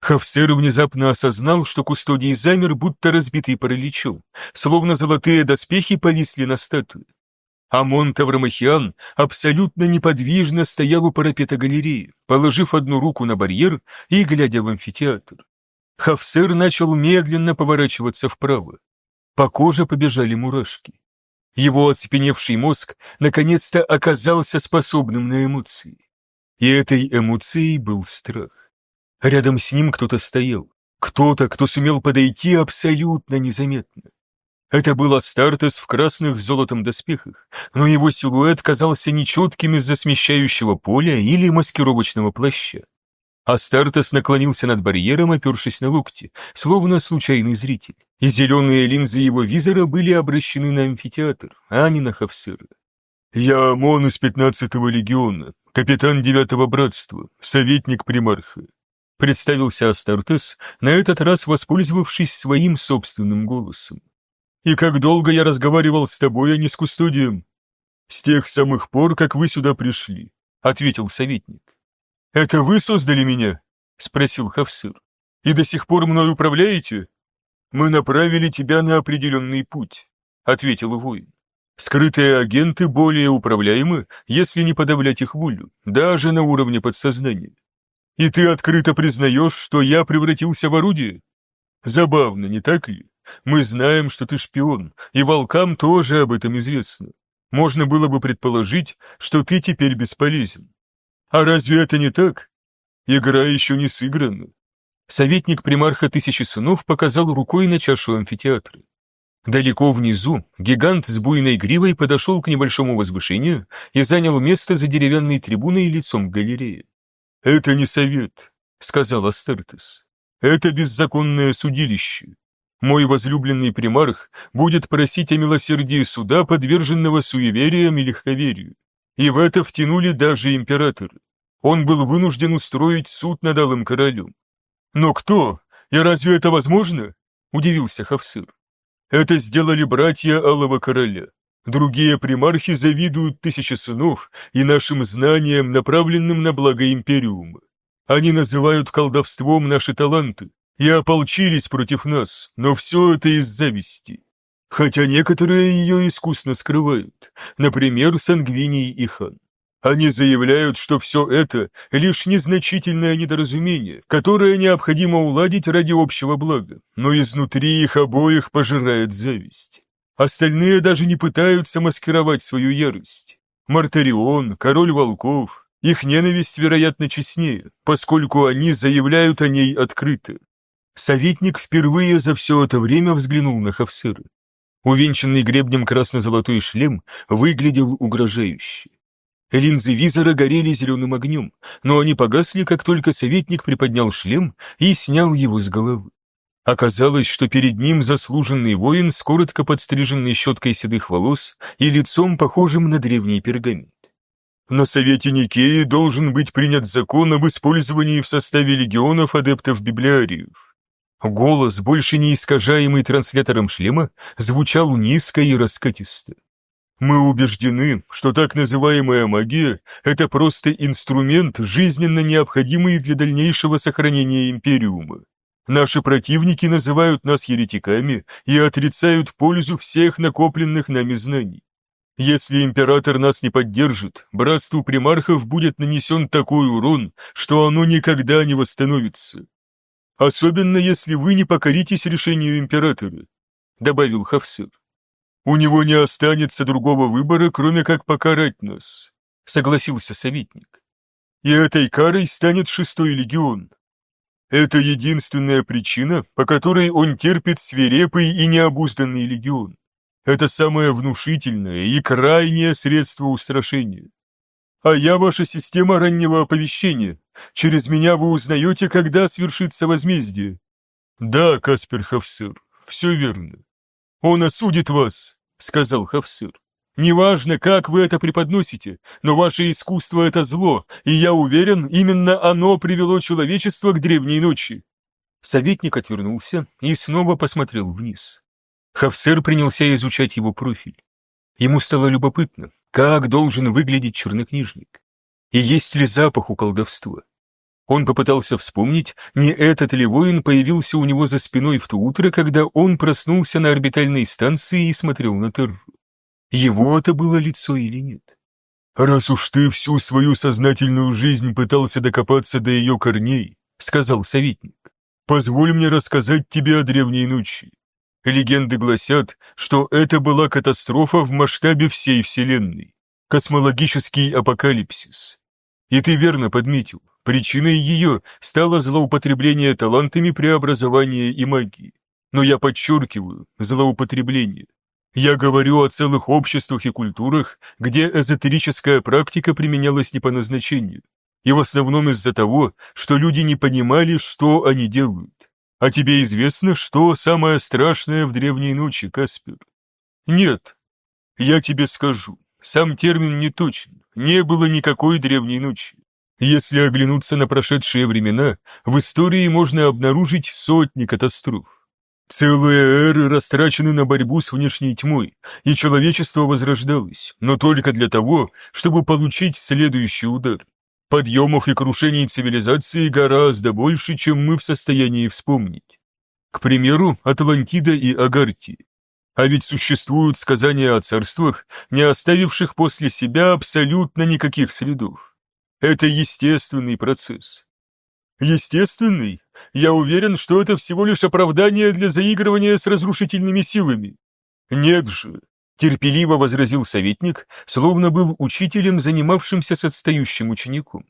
Хавсер внезапно осознал, что кустодий замер, будто разбитый параличом, словно золотые доспехи повисли на статуе. Амон Таврамахиан абсолютно неподвижно стоял у парапета галереи, положив одну руку на барьер и глядя в амфитеатр. Хавсер начал медленно поворачиваться вправо. По коже побежали мурашки. Его оцепеневший мозг наконец-то оказался способным на эмоции. И этой эмоцией был страх. Рядом с ним кто-то стоял. Кто-то, кто сумел подойти абсолютно незаметно. Это был Астартес в красных золотом доспехах, но его силуэт казался нечетким из-за смещающего поля или маскировочного плаща. Астартес наклонился над барьером, опершись на локти, словно случайный зритель, и зеленые линзы его визора были обращены на амфитеатр, а не на Хавсыра. «Я Амон из пятнадцатого легиона, капитан девятого братства, советник примарха», представился Астартес, на этот раз воспользовавшись своим собственным голосом. И как долго я разговаривал с тобой, а не с кустодием? С тех самых пор, как вы сюда пришли, ответил советник. Это вы создали меня? спросил Хавсыр. И до сих пор мной управляете? Мы направили тебя на определенный путь, ответил воин. Скрытые агенты более управляемы, если не подавлять их волю, даже на уровне подсознания. И ты открыто признаешь, что я превратился в орудие? Забавно, не так ли? Мы знаем, что ты шпион, и волкам тоже об этом известно. Можно было бы предположить, что ты теперь бесполезен. А разве это не так? Игра еще не сыграна. Советник примарха Тысячи Сынов показал рукой на чашу амфитеатра. Далеко внизу гигант с буйной гривой подошел к небольшому возвышению и занял место за деревянной трибуной лицом к галерее. «Это не совет», — сказал Астертес. «Это беззаконное судилище. Мой возлюбленный примарх будет просить о милосердии суда, подверженного суевериям и легковерию. И в это втянули даже император. Он был вынужден устроить суд над Алым Королем. «Но кто? И разве это возможно?» – удивился Хавсыр. «Это сделали братья Алого Короля. Другие примархи завидуют тысячи сынов и нашим знаниям, направленным на благо Империума. Они называют колдовством наши таланты, и ополчились против нас, но все это из зависти. Хотя некоторые ее искусно скрывают, например, Сангвиний и Хан. Они заявляют, что все это — лишь незначительное недоразумение, которое необходимо уладить ради общего блага, но изнутри их обоих пожирает зависть. Остальные даже не пытаются маскировать свою ярость. Мартарион, король волков, их ненависть, вероятно, честнее, поскольку они заявляют о ней открыто. Советник впервые за все это время взглянул на Хавсыра. Увенчанный гребнем красно-золотой шлем выглядел угрожающе. Линзы визора горели зеленым огнем, но они погасли, как только советник приподнял шлем и снял его с головы. Оказалось, что перед ним заслуженный воин с коротко подстриженной щеткой седых волос и лицом, похожим на древний пергамент. На Совете Никеи должен быть принят закон об использовании в составе легионов адептов-библиариев. Голос, больше не искажаемый транслятором шлема, звучал низко и раскатисто. Мы убеждены, что так называемая магия – это просто инструмент, жизненно необходимый для дальнейшего сохранения Империума. Наши противники называют нас еретиками и отрицают пользу всех накопленных нами знаний. Если император нас не поддержит, братству примархов будет нанесен такой урон, что оно никогда не восстановится. Особенно, если вы не покоритесь решению императора. — добавил Хавсыр. «У него не останется другого выбора, кроме как покарать нас», — согласился советник. «И этой карой станет шестой легион. Это единственная причина, по которой он терпит свирепый и необузданный легион. Это самое внушительное и крайнее средство устрашения. А я ваша система раннего оповещения. Через меня вы узнаете, когда свершится возмездие. Да, Каспер Хавсыр, все верно. Он осудит вас, сказал Хавсыр. Неважно, как вы это преподносите, но ваше искусство — это зло, и я уверен, именно оно привело человечество к древней ночи». Советник отвернулся и снова посмотрел вниз. Хавсер принялся изучать его профиль. Ему стало любопытно, как должен выглядеть чернокнижник, и есть ли запах у колдовства. Он попытался вспомнить, не этот ли воин появился у него за спиной в то утро, когда он проснулся на орбитальной станции и смотрел на Терру. Его это было лицо или нет? «Раз уж ты всю свою сознательную жизнь пытался докопаться до ее корней», — сказал советник, — «позволь мне рассказать тебе о древней ночи. Легенды гласят, что это была катастрофа в масштабе всей Вселенной, космологический апокалипсис. И ты верно подметил, причиной ее стало злоупотребление талантами преобразования и магии. Но я подчеркиваю, злоупотребление. Я говорю о целых обществах и культурах, где эзотерическая практика применялась не по назначению, и в основном из-за того, что люди не понимали, что они делают. А тебе известно, что самое страшное в древней ночи, Каспер? Нет. Я тебе скажу, сам термин не точен, не было никакой древней ночи. Если оглянуться на прошедшие времена, в истории можно обнаружить сотни катастроф. Целые эры растрачены на борьбу с внешней тьмой, и человечество возрождалось, но только для того, чтобы получить следующий удар. Подъемов и крушений цивилизации гораздо больше, чем мы в состоянии вспомнить. К примеру, Атлантида и Агарти. А ведь существуют сказания о царствах, не оставивших после себя абсолютно никаких следов. Это естественный процесс. Естественный? Я уверен, что это всего лишь оправдание для заигрывания с разрушительными силами. Нет же, терпеливо возразил советник, словно был учителем, занимавшимся с отстающим учеником.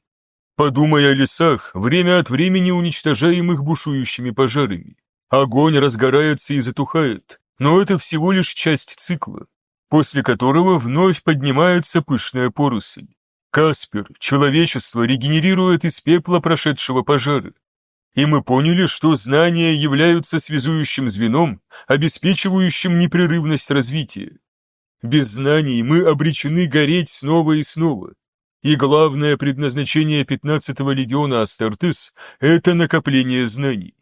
Подумай о лесах, время от времени уничтожаемых бушующими пожарами. Огонь разгорается и затухает, но это всего лишь часть цикла, после которого вновь поднимается пышная поросль. Каспер, человечество регенерирует из пепла прошедшего пожара. И мы поняли, что знания являются связующим звеном, обеспечивающим непрерывность развития. Без знаний мы обречены гореть снова и снова. И главное предназначение 15-го легиона Астартес – это накопление знаний.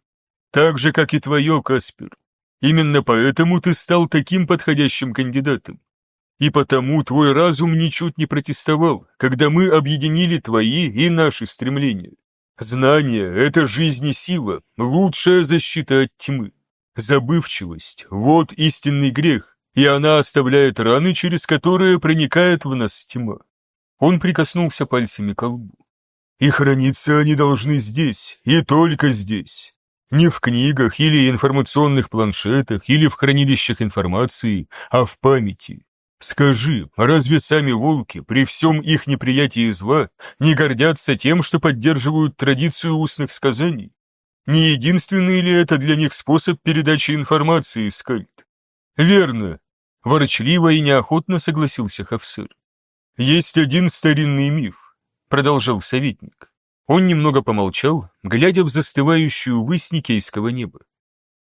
Так же, как и твое, Каспер. Именно поэтому ты стал таким подходящим кандидатом. И потому твой разум ничуть не протестовал, когда мы объединили твои и наши стремления. Знание — это жизнь и сила, лучшая защита от тьмы. Забывчивость — вот истинный грех, и она оставляет раны, через которые проникает в нас тьма. Он прикоснулся пальцами к лбу. И храниться они должны здесь, и только здесь. Не в книгах или информационных планшетах, или в хранилищах информации, а в памяти. Скажи, разве сами волки при всем их неприятии зла не гордятся тем, что поддерживают традицию устных сказаний? Не единственный ли это для них способ передачи информации, Скальд? Верно. Ворчливо и неохотно согласился Хавсыр. Есть один старинный миф, продолжал советник. Он немного помолчал, глядя в застывающую высь Никейского неба.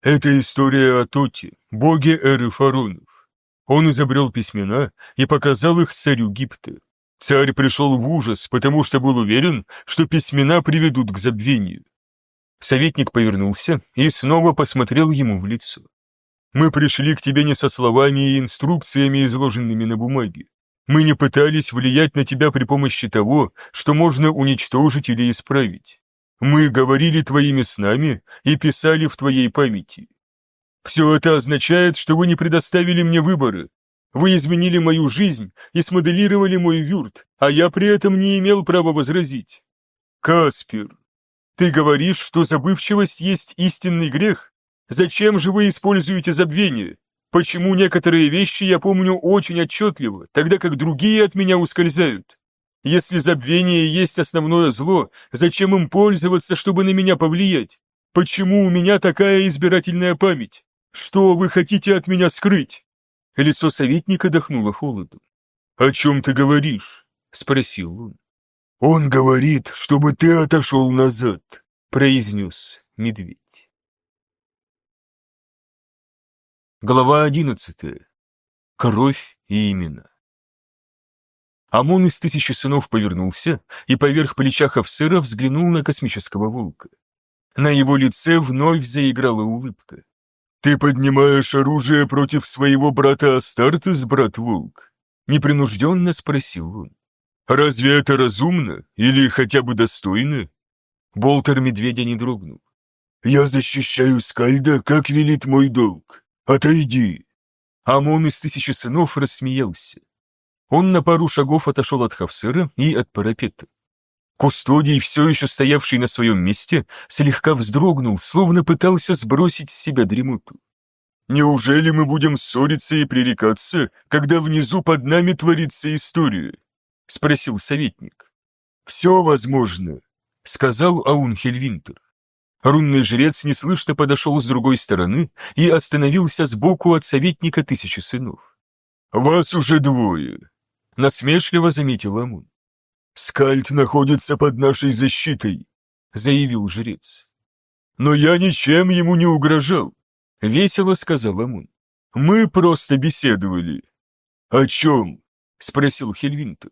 Это история о Тоте, боге эры фаронов. Он изобрел письмена и показал их царю Гипта. Царь пришел в ужас, потому что был уверен, что письмена приведут к забвению. Советник повернулся и снова посмотрел ему в лицо. «Мы пришли к тебе не со словами и инструкциями, изложенными на бумаге. Мы не пытались влиять на тебя при помощи того, что можно уничтожить или исправить. Мы говорили твоими снами и писали в твоей памяти. Все это означает, что вы не предоставили мне выборы. Вы изменили мою жизнь и смоделировали мой вюрт, а я при этом не имел права возразить. Каспер, ты говоришь, что забывчивость есть истинный грех? Зачем же вы используете забвение? Почему некоторые вещи я помню очень отчетливо, тогда как другие от меня ускользают? Если забвение есть основное зло, зачем им пользоваться, чтобы на меня повлиять? Почему у меня такая избирательная память? Что вы хотите от меня скрыть?» Лицо советника дохнуло холодом. «О чем ты говоришь?» — спросил он. «Он говорит, чтобы ты отошел назад», — произнес медведь. Глава одиннадцатая. Кровь и имена. Амон из тысячи сынов повернулся и поверх плеча Хавсера взглянул на космического волка. На его лице вновь заиграла улыбка. «Ты поднимаешь оружие против своего брата Астартес, брат-волк?» Непринужденно спросил он. «Разве это разумно или хотя бы достойно?» Болтер медведя не дрогнул. «Я защищаю Скальда, как велит мой долг. Отойди!» Амон из тысячи сынов рассмеялся. Он на пару шагов отошел от Хавсера и от парапета. Кустодий, все еще стоявший на своем месте, слегка вздрогнул, словно пытался сбросить с себя дремоту. «Неужели мы будем ссориться и пререкаться, когда внизу под нами творится история?» — спросил советник. «Все возможно», — сказал Аунхель Винтер. Рунный жрец неслышно подошел с другой стороны и остановился сбоку от советника тысячи сынов. «Вас уже двое», — насмешливо заметил Амун. «Скальд находится под нашей защитой», — заявил жрец. «Но я ничем ему не угрожал», — весело сказал Амун. «Мы просто беседовали». «О чем?» — спросил Хельвинтер.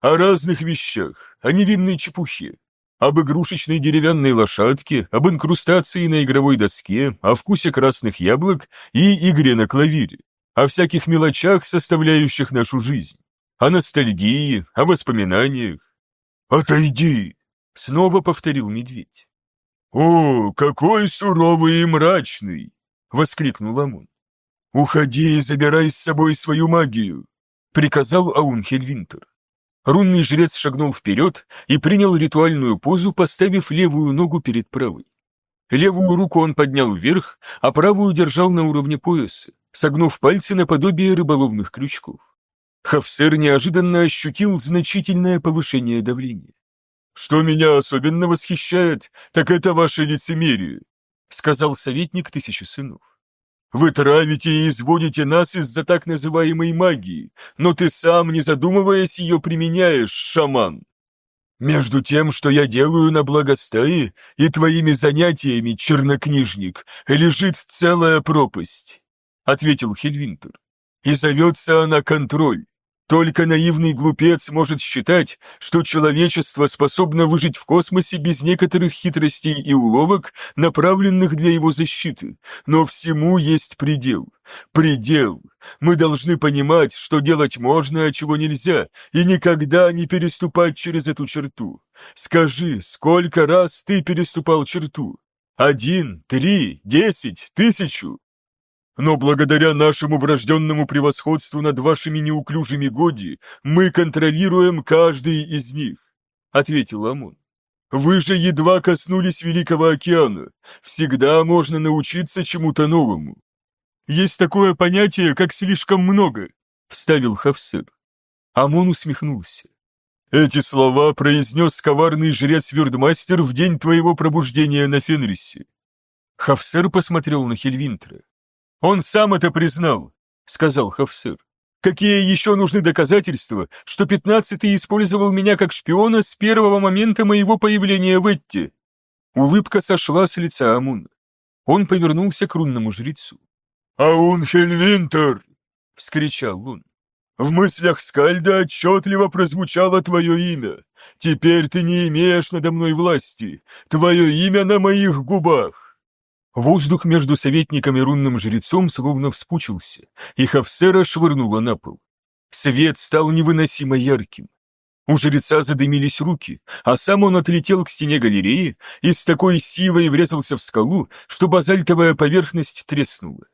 «О разных вещах, о невинной чепухе, об игрушечной деревянной лошадке, об инкрустации на игровой доске, о вкусе красных яблок и игре на клавире, о всяких мелочах, составляющих нашу жизнь о ностальгии, о воспоминаниях. «Отойди!» — снова повторил медведь. «О, какой суровый и мрачный!» — воскликнул Амун. «Уходи и забирай с собой свою магию!» — приказал Аунхель Винтер. Рунный жрец шагнул вперед и принял ритуальную позу, поставив левую ногу перед правой. Левую руку он поднял вверх, а правую держал на уровне пояса, согнув пальцы наподобие рыболовных крючков. Хафсер неожиданно ощутил значительное повышение давления. «Что меня особенно восхищает, так это ваше лицемерие», сказал советник тысячи сынов. «Вы травите и изводите нас из-за так называемой магии, но ты сам, не задумываясь, ее применяешь, шаман. Между тем, что я делаю на благостае, и твоими занятиями, чернокнижник, лежит целая пропасть», ответил Хельвинтер. «И зовется она контроль. Только наивный глупец может считать, что человечество способно выжить в космосе без некоторых хитростей и уловок, направленных для его защиты. Но всему есть предел. Предел. Мы должны понимать, что делать можно, а чего нельзя, и никогда не переступать через эту черту. Скажи, сколько раз ты переступал черту? Один, три, десять, тысячу? Но благодаря нашему врожденному превосходству над вашими неуклюжими годи мы контролируем каждый из них», — ответил Амон. «Вы же едва коснулись Великого океана. Всегда можно научиться чему-то новому». «Есть такое понятие, как слишком много», — вставил Хавсер. Амон усмехнулся. «Эти слова произнес коварный жрец-вердмастер в день твоего пробуждения на Фенрисе». Хавсер посмотрел на Хельвинтра. «Он сам это признал», — сказал Хафсыр. «Какие еще нужны доказательства, что пятнадцатый использовал меня как шпиона с первого момента моего появления в Этте?» Улыбка сошла с лица Амуна. Он повернулся к рунному жрецу. «Аун Хельвинтер!» — вскричал он. «В мыслях Скальда отчетливо прозвучало твое имя. Теперь ты не имеешь надо мной власти. Твое имя на моих губах. Воздух между советником и рунным жрецом словно вспучился, и Хавсера швырнула на пол. Свет стал невыносимо ярким. У жреца задымились руки, а сам он отлетел к стене галереи и с такой силой врезался в скалу, что базальтовая поверхность треснула.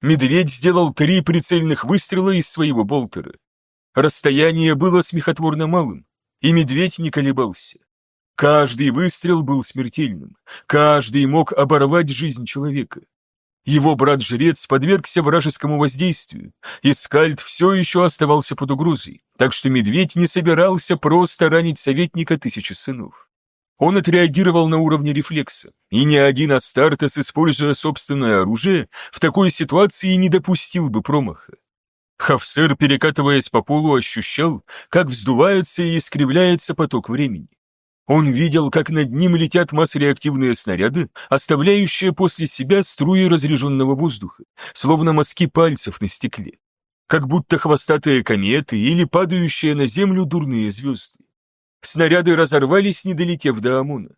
Медведь сделал три прицельных выстрела из своего болтера. Расстояние было смехотворно малым, и медведь не колебался. Каждый выстрел был смертельным, каждый мог оборвать жизнь человека. Его брат-жрец подвергся вражескому воздействию, и Скальд все еще оставался под угрозой, так что медведь не собирался просто ранить советника тысячи сынов. Он отреагировал на уровне рефлекса, и ни один Астартес, используя собственное оружие, в такой ситуации не допустил бы промаха. Хафсер, перекатываясь по полу, ощущал, как вздувается и искривляется поток времени. Он видел, как над ним летят масс-реактивные снаряды, оставляющие после себя струи разряженного воздуха, словно мазки пальцев на стекле. Как будто хвостатые кометы или падающие на землю дурные звезды. Снаряды разорвались, не долетев до Амуна.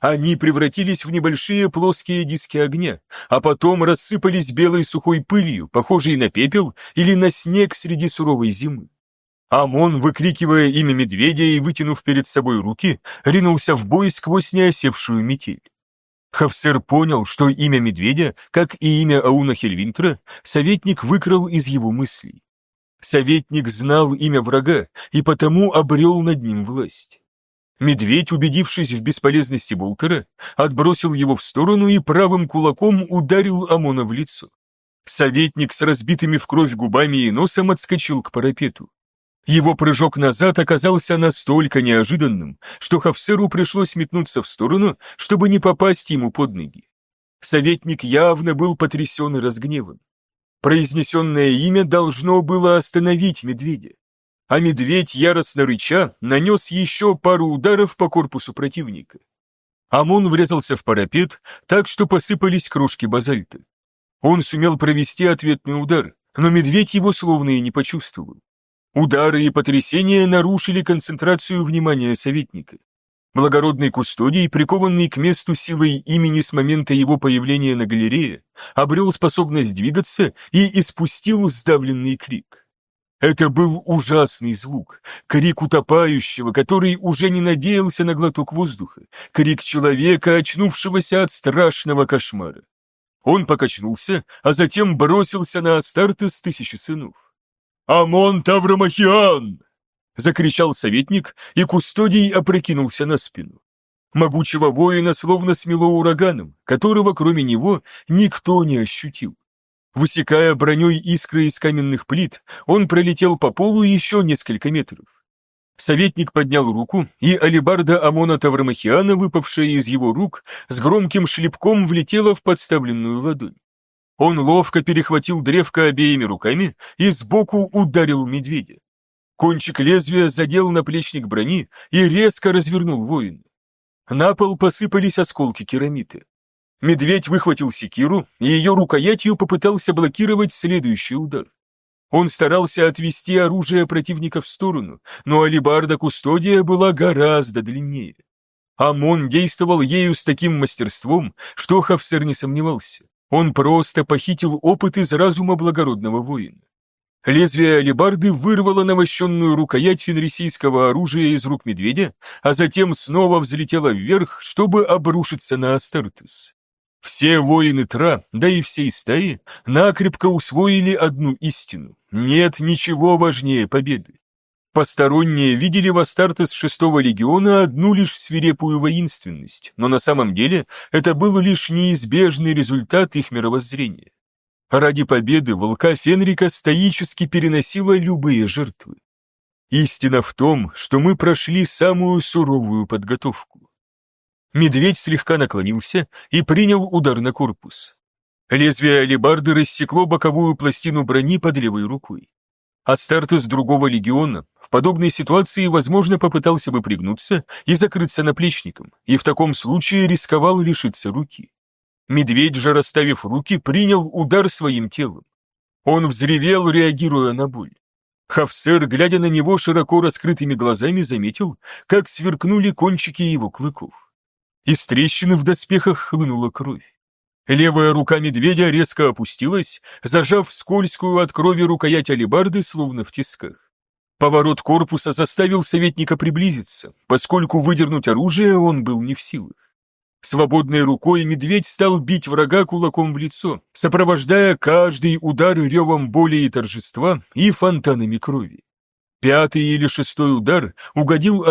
Они превратились в небольшие плоские диски огня, а потом рассыпались белой сухой пылью, похожей на пепел или на снег среди суровой зимы. Амон, выкрикивая имя медведя и вытянув перед собой руки, ринулся в бой сквозь неосевшую метель. Хавсер понял, что имя медведя, как и имя Ауна Хельвинтра, советник выкрал из его мыслей. Советник знал имя врага и потому обрел над ним власть. Медведь, убедившись в бесполезности Болтера, отбросил его в сторону и правым кулаком ударил Амона в лицо. Советник с разбитыми в кровь губами и носом отскочил к парапету. Его прыжок назад оказался настолько неожиданным, что Хавсеру пришлось метнуться в сторону, чтобы не попасть ему под ноги. Советник явно был потрясен и разгневан. Произнесенное имя должно было остановить медведя. А медведь, яростно рыча, нанес еще пару ударов по корпусу противника. Амон врезался в парапет, так что посыпались крошки базальта. Он сумел провести ответный удар, но медведь его словно и не почувствовал. Удары и потрясения нарушили концентрацию внимания советника. Благородный кустодий, прикованный к месту силой имени с момента его появления на галерее, обрел способность двигаться и испустил сдавленный крик. Это был ужасный звук, крик утопающего, который уже не надеялся на глоток воздуха, крик человека, очнувшегося от страшного кошмара. Он покачнулся, а затем бросился на Астартес тысячи сынов. «Амон Тавромахиан!» — закричал советник, и Кустодий опрокинулся на спину. Могучего воина словно смело ураганом, которого кроме него никто не ощутил. Высекая броней искры из каменных плит, он пролетел по полу еще несколько метров. Советник поднял руку, и алебарда Амона Тавромахиана, выпавшая из его рук, с громким шлепком влетела в подставленную ладонь. Он ловко перехватил древко обеими руками и сбоку ударил медведя. Кончик лезвия задел наплечник брони и резко развернул воина. На пол посыпались осколки керамиты. Медведь выхватил секиру и ее рукоятью попытался блокировать следующий удар. Он старался отвести оружие противника в сторону, но алибарда Кустодия была гораздо длиннее. Амон действовал ею с таким мастерством, что Хафсер не сомневался. Он просто похитил опыт из разума благородного воина. Лезвие алебарды вырвало навощенную рукоять фенрисийского оружия из рук медведя, а затем снова взлетело вверх, чтобы обрушиться на Астартес. Все воины Тра, да и всей стаи, накрепко усвоили одну истину. Нет ничего важнее победы. Посторонние видели в Астартес шестого легиона одну лишь свирепую воинственность, но на самом деле это был лишь неизбежный результат их мировоззрения. Ради победы волка Фенрика стоически переносила любые жертвы. Истина в том, что мы прошли самую суровую подготовку. Медведь слегка наклонился и принял удар на корпус. Лезвие алебарды рассекло боковую пластину брони под левой рукой. Астартес другого легиона в подобной ситуации, возможно, попытался бы пригнуться и закрыться наплечником, и в таком случае рисковал лишиться руки. Медведь же, расставив руки, принял удар своим телом. Он взревел, реагируя на боль. Хафсер, глядя на него широко раскрытыми глазами, заметил, как сверкнули кончики его клыков. Из трещины в доспехах хлынула кровь. Левая рука медведя резко опустилась, зажав скользкую от крови рукоять алебарды, словно в тисках. Поворот корпуса заставил советника приблизиться, поскольку выдернуть оружие он был не в силах. Свободной рукой медведь стал бить врага кулаком в лицо, сопровождая каждый удар ревом боли и торжества и фонтанами крови. Пятый или шестой удар угодил